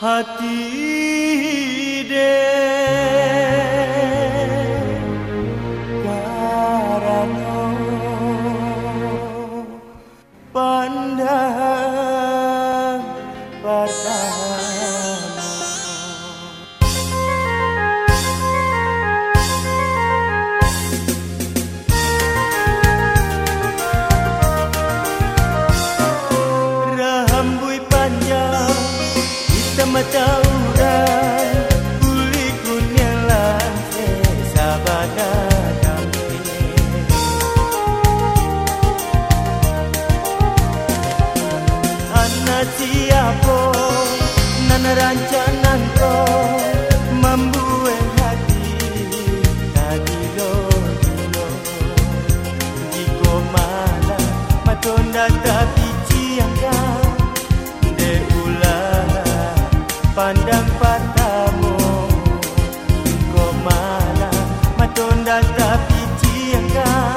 hati de siapa nan rancangan ko membuat hati tadi lo di komala matonda tapi ciangga de ulah pandang patamu komala matonda tapi ciangga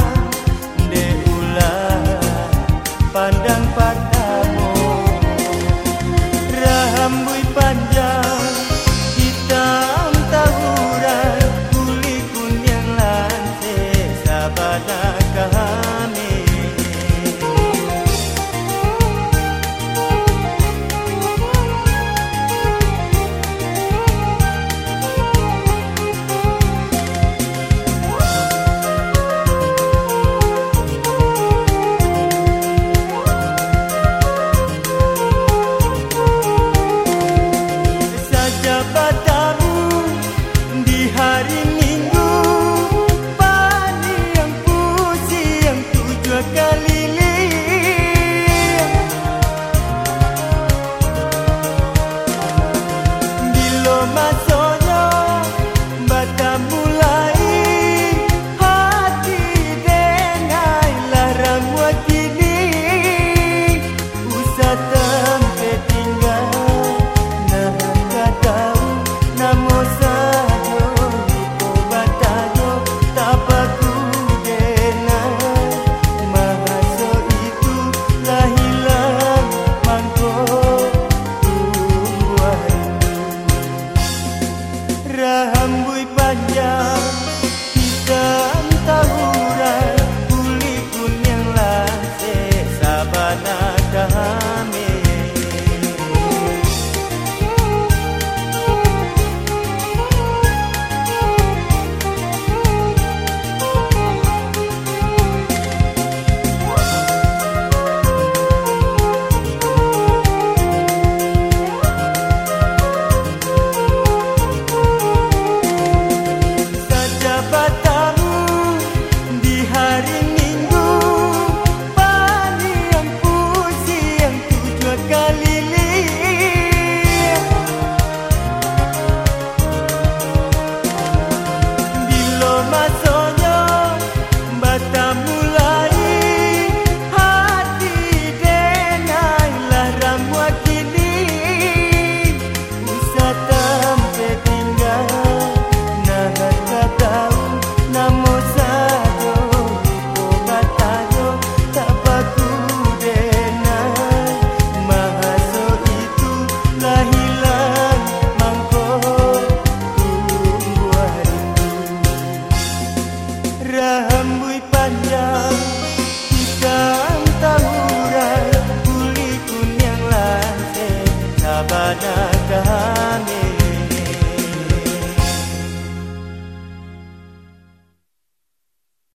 hembui panjang Ikan tawuran Kulikun yang lantai Sabana kami